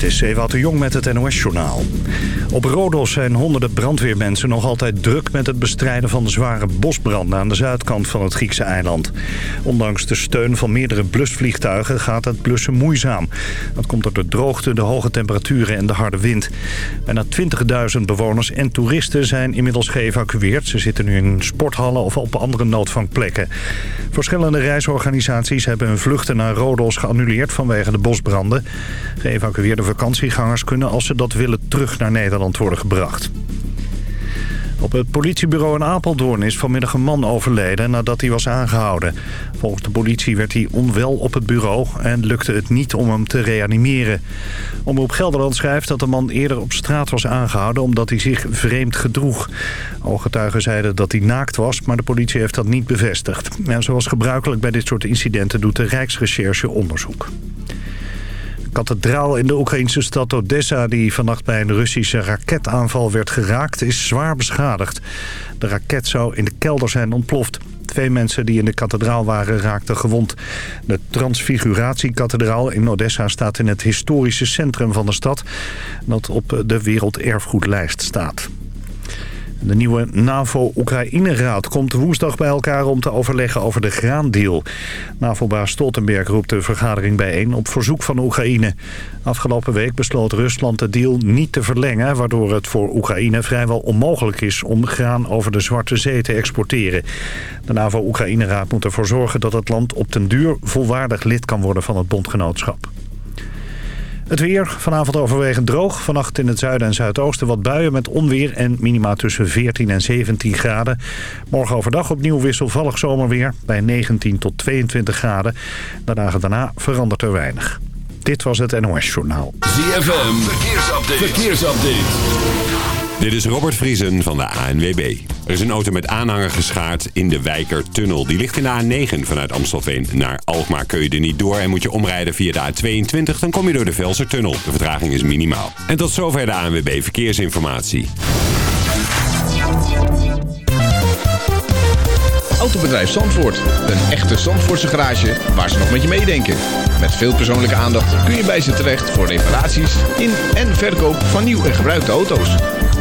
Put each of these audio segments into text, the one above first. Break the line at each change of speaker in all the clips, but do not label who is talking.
Dit is Ewout de Jong met het NOS-journaal. Op Rodos zijn honderden brandweermensen nog altijd druk met het bestrijden van de zware bosbranden aan de zuidkant van het Griekse eiland. Ondanks de steun van meerdere blusvliegtuigen gaat het blussen moeizaam. Dat komt door de droogte, de hoge temperaturen en de harde wind. Bijna 20.000 bewoners en toeristen zijn inmiddels geëvacueerd. Ze zitten nu in sporthallen of op andere noodvangplekken. Verschillende reisorganisaties hebben hun vluchten naar Rodos geannuleerd vanwege de bosbranden. Geëvacueerde vakantiegangers kunnen als ze dat willen terug naar Nederland worden gebracht. Op het politiebureau in Apeldoorn is vanmiddag een man overleden nadat hij was aangehouden. Volgens de politie werd hij onwel op het bureau en lukte het niet om hem te reanimeren. Omroep Gelderland schrijft dat de man eerder op straat was aangehouden omdat hij zich vreemd gedroeg. Ooggetuigen zeiden dat hij naakt was, maar de politie heeft dat niet bevestigd. En zoals gebruikelijk bij dit soort incidenten doet de Rijksrecherche onderzoek kathedraal in de Oekraïnse stad Odessa... die vannacht bij een Russische raketaanval werd geraakt, is zwaar beschadigd. De raket zou in de kelder zijn ontploft. Twee mensen die in de kathedraal waren raakten gewond. De Transfiguratiekathedraal in Odessa staat in het historische centrum van de stad... dat op de werelderfgoedlijst staat. De nieuwe NAVO-Oekraïne-raad komt woensdag bij elkaar om te overleggen over de graandeal. NAVO-baas Stoltenberg roept de vergadering bijeen op verzoek van Oekraïne. Afgelopen week besloot Rusland de deal niet te verlengen... waardoor het voor Oekraïne vrijwel onmogelijk is om graan over de Zwarte Zee te exporteren. De NAVO-Oekraïne-raad moet ervoor zorgen dat het land op den duur volwaardig lid kan worden van het bondgenootschap. Het weer, vanavond overwegend droog. Vannacht in het zuiden en zuidoosten wat buien met onweer en minima tussen 14 en 17 graden. Morgen overdag opnieuw wisselvallig zomerweer bij 19 tot 22 graden. De dagen daarna verandert er weinig. Dit was het NOS Journaal.
ZFM, verkeersupdate. verkeersupdate. Dit is Robert Vriesen van de ANWB. Er is een auto met aanhanger geschaard in de Wijkertunnel. Die ligt in de A9 vanuit Amstelveen naar Alkmaar. Kun je er niet door en moet je omrijden via de A22... dan kom je door de Velsertunnel. De vertraging is minimaal. En tot zover de ANWB Verkeersinformatie.
Autobedrijf Zandvoort. Een echte Zandvoortse garage waar ze nog met je meedenken. Met veel persoonlijke aandacht kun je bij ze terecht... voor reparaties in en verkoop van nieuw en gebruikte auto's.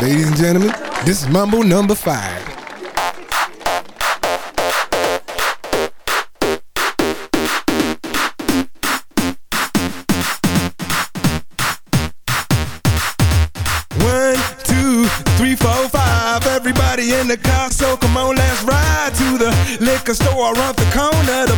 Ladies and gentlemen, this is Mumble number five. One, two, three, four, five. Everybody in the car, so come on, let's ride to the liquor store around the corner. The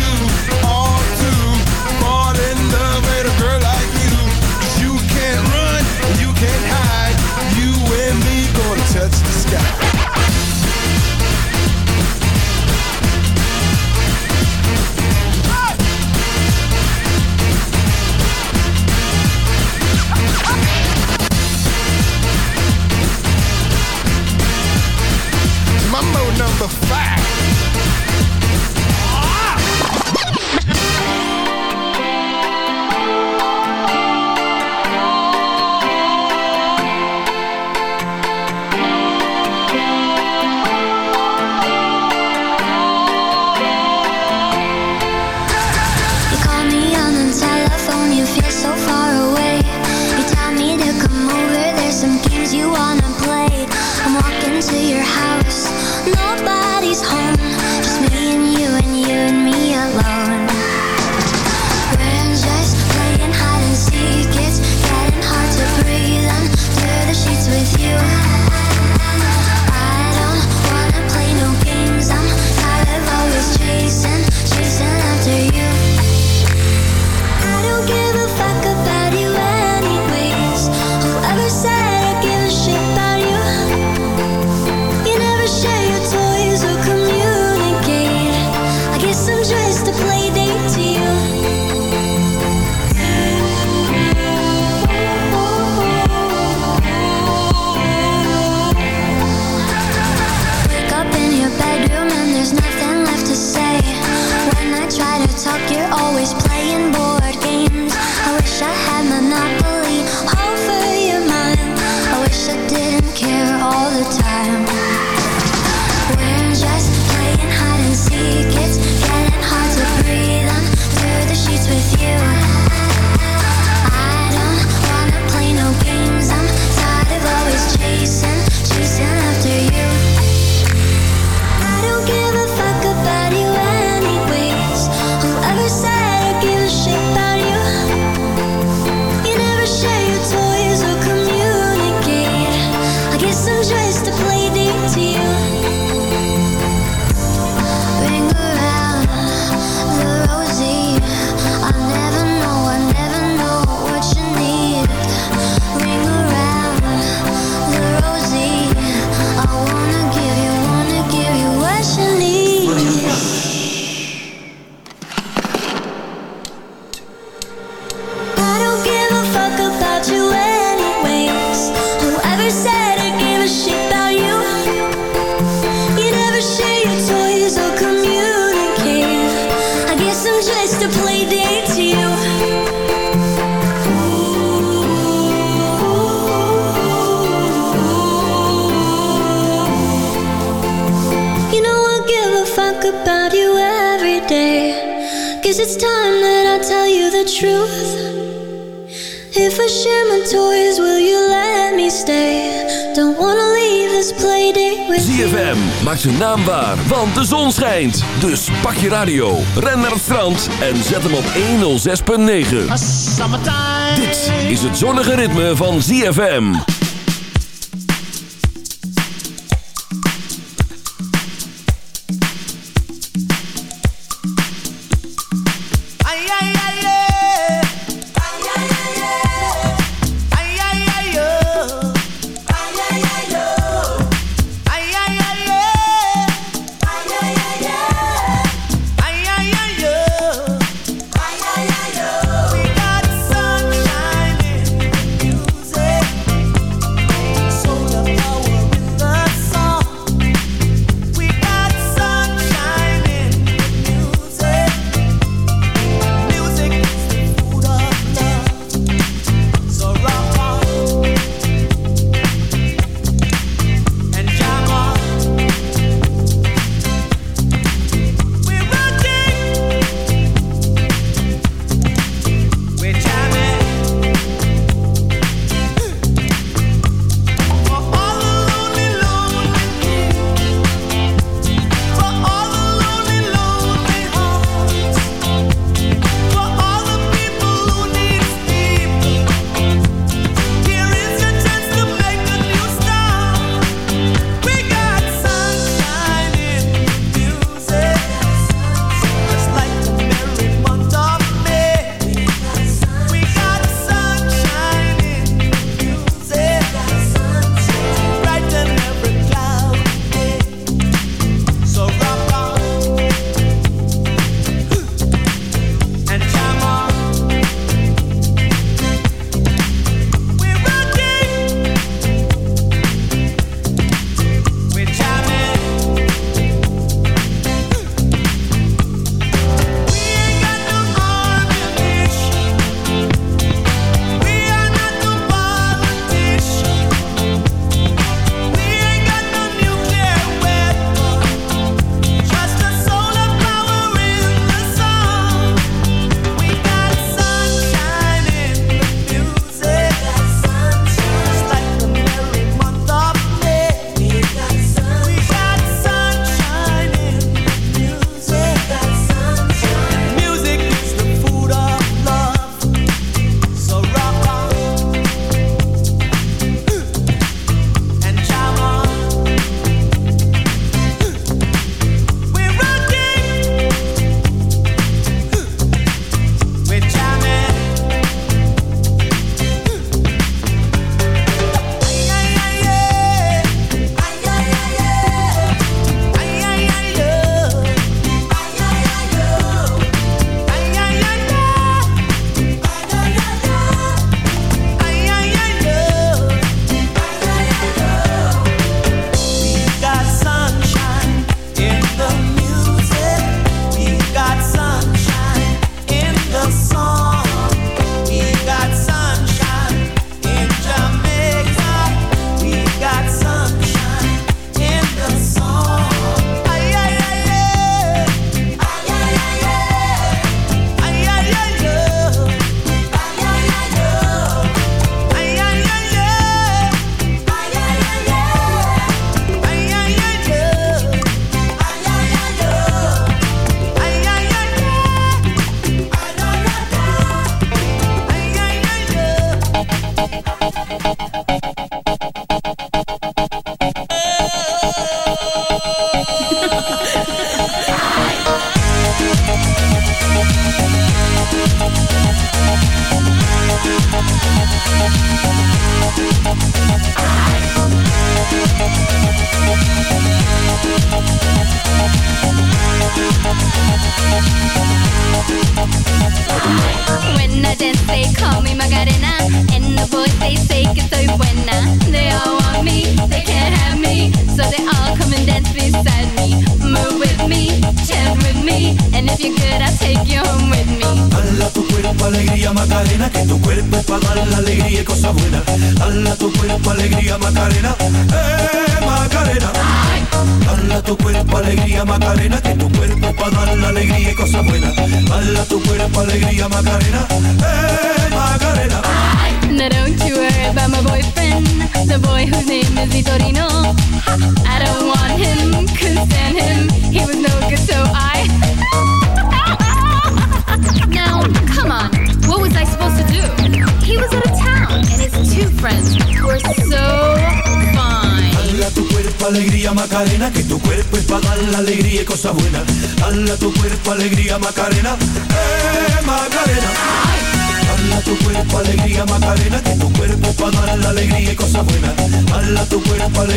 touch the sky. Mambo number five. time that tell you the truth If I share my toys, will you let me stay? Don't wanna leave this ZFM, you.
maak zijn naam waar, want de zon schijnt. Dus pak je radio, ren naar het strand en zet hem op 106.9. Dit is het zonnige ritme van ZFM.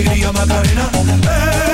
Alegría Macarena, eh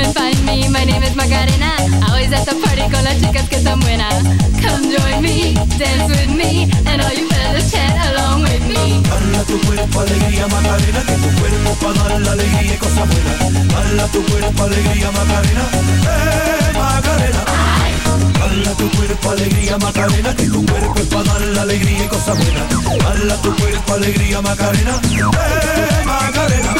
Come and find me, my name is Macarena Always at the party con las chicas que están buenas Come join me, dance with me And all you fellas chat along with me
Dale tu cuerpo alegría Macarena, que tu cuerpo para dar la alegría y cosas buenas. Dale tu cuerpo alegría Macarena, eh Macarena. Dale tu cuerpo alegría Macarena, que tu cuerpo es para dar la alegría y cosas buenas. Dale tu cuerpo alegría Macarena, eh Macarena.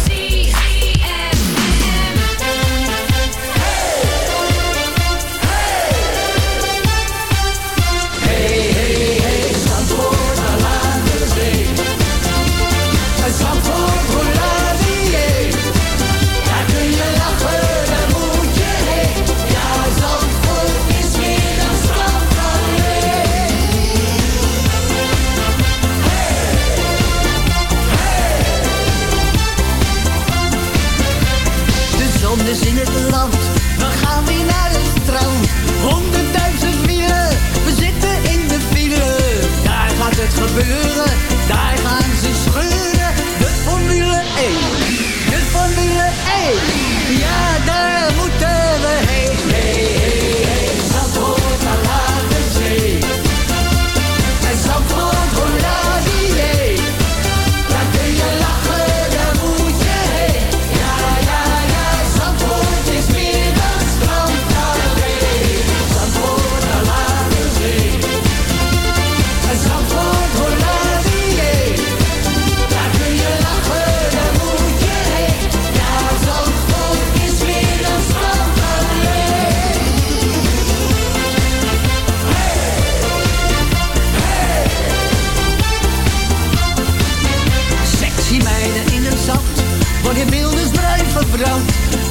Gebeuren,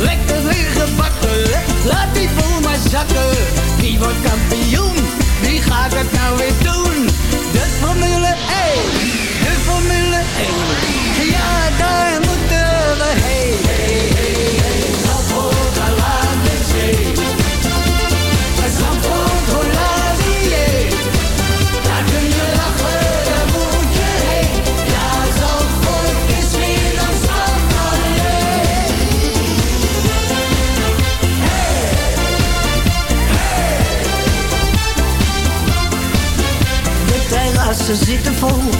Lekker weer gebakken, laat die boel maar zakken. Die
wordt
fold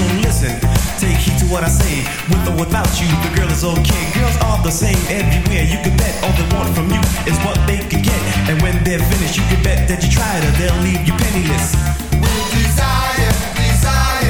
so listen, take heed to what I say. With or without you, the girl is okay. Girls are the same everywhere. You can bet all they want from you is what they can get. And when they're finished, you can bet that you tried or they'll leave you penniless.
With desire, desire.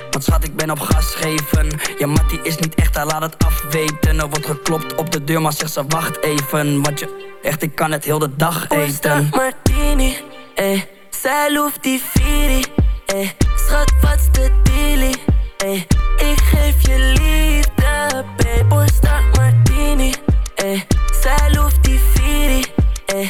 Want schat, ik ben op gas geven. Ja, Mattie is niet echt, hij laat het afweten. Er wordt geklopt op de deur, maar zegt ze wacht even. Want je, echt, ik kan het heel de dag eten.
Martini, eh. Zij loeft die Viri, eh. Schat, wat's de dealie, eh. Ik geef je liefde, babe. Porsta Martini, eh. Zij loeft die Viri, eh.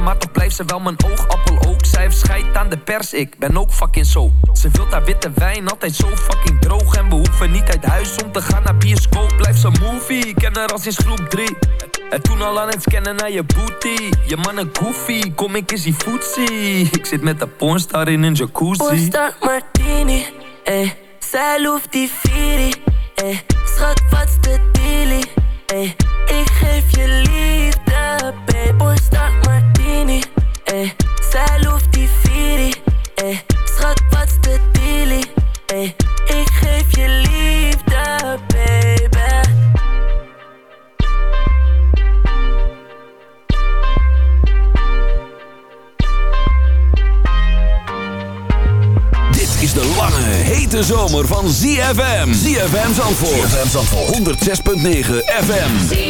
maar toch blijft ze wel mijn oogappel ook. Zij heeft aan de pers, ik ben ook fucking zo. Ze wilt haar witte wijn, altijd zo fucking droog. En we hoeven niet uit huis om te gaan naar bioscoop. Blijf zo'n movie, ik ken haar al sinds groep 3. En toen al aan het scannen naar je booty. Je man een goofy, kom ik eens die footsie. Ik zit met de pornstar in een jacuzzi.
Porsta Martini, eh. Zij loeft die eh. Schat, wat's de dealie, eh. Ik geef je liefde,
106.9 FM.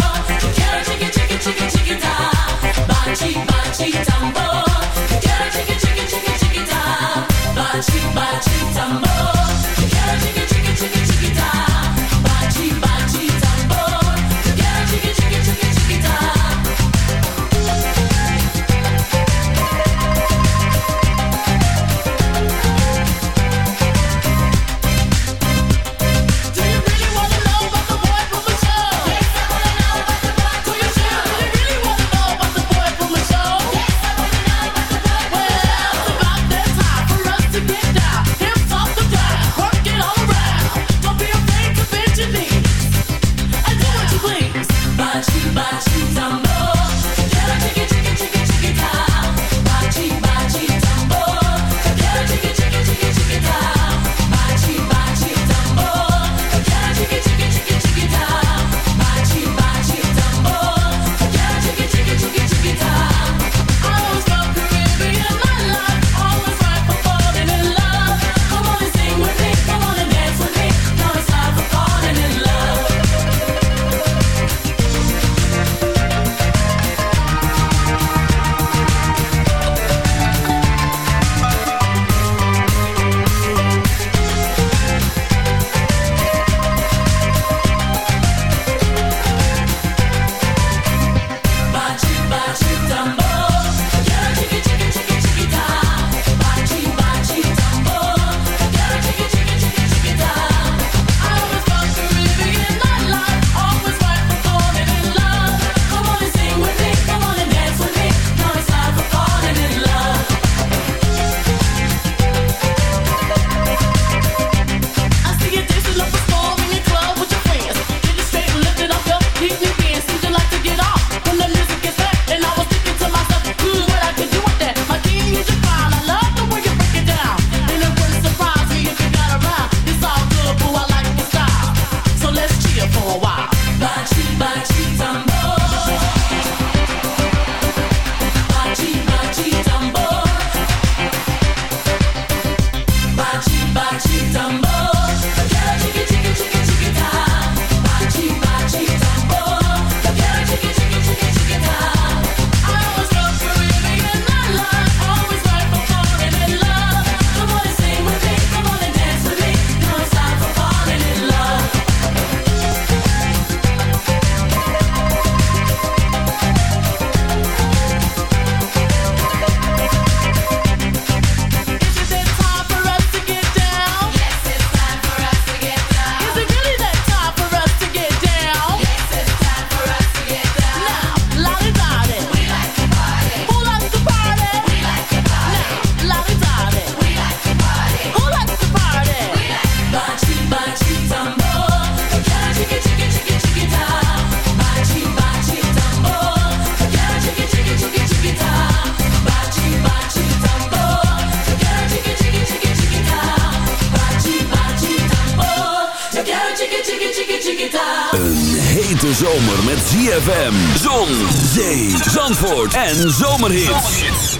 En zomerhits.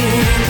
again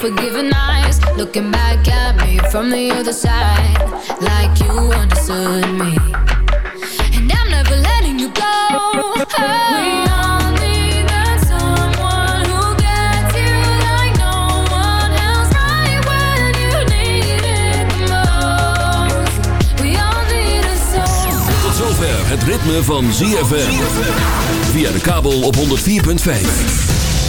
forgiving eyes. Looking back at me from the other side. Like you understood me. And I'm never letting you go.
Oh. Het ritme van ZFM. Via de kabel op 104.5.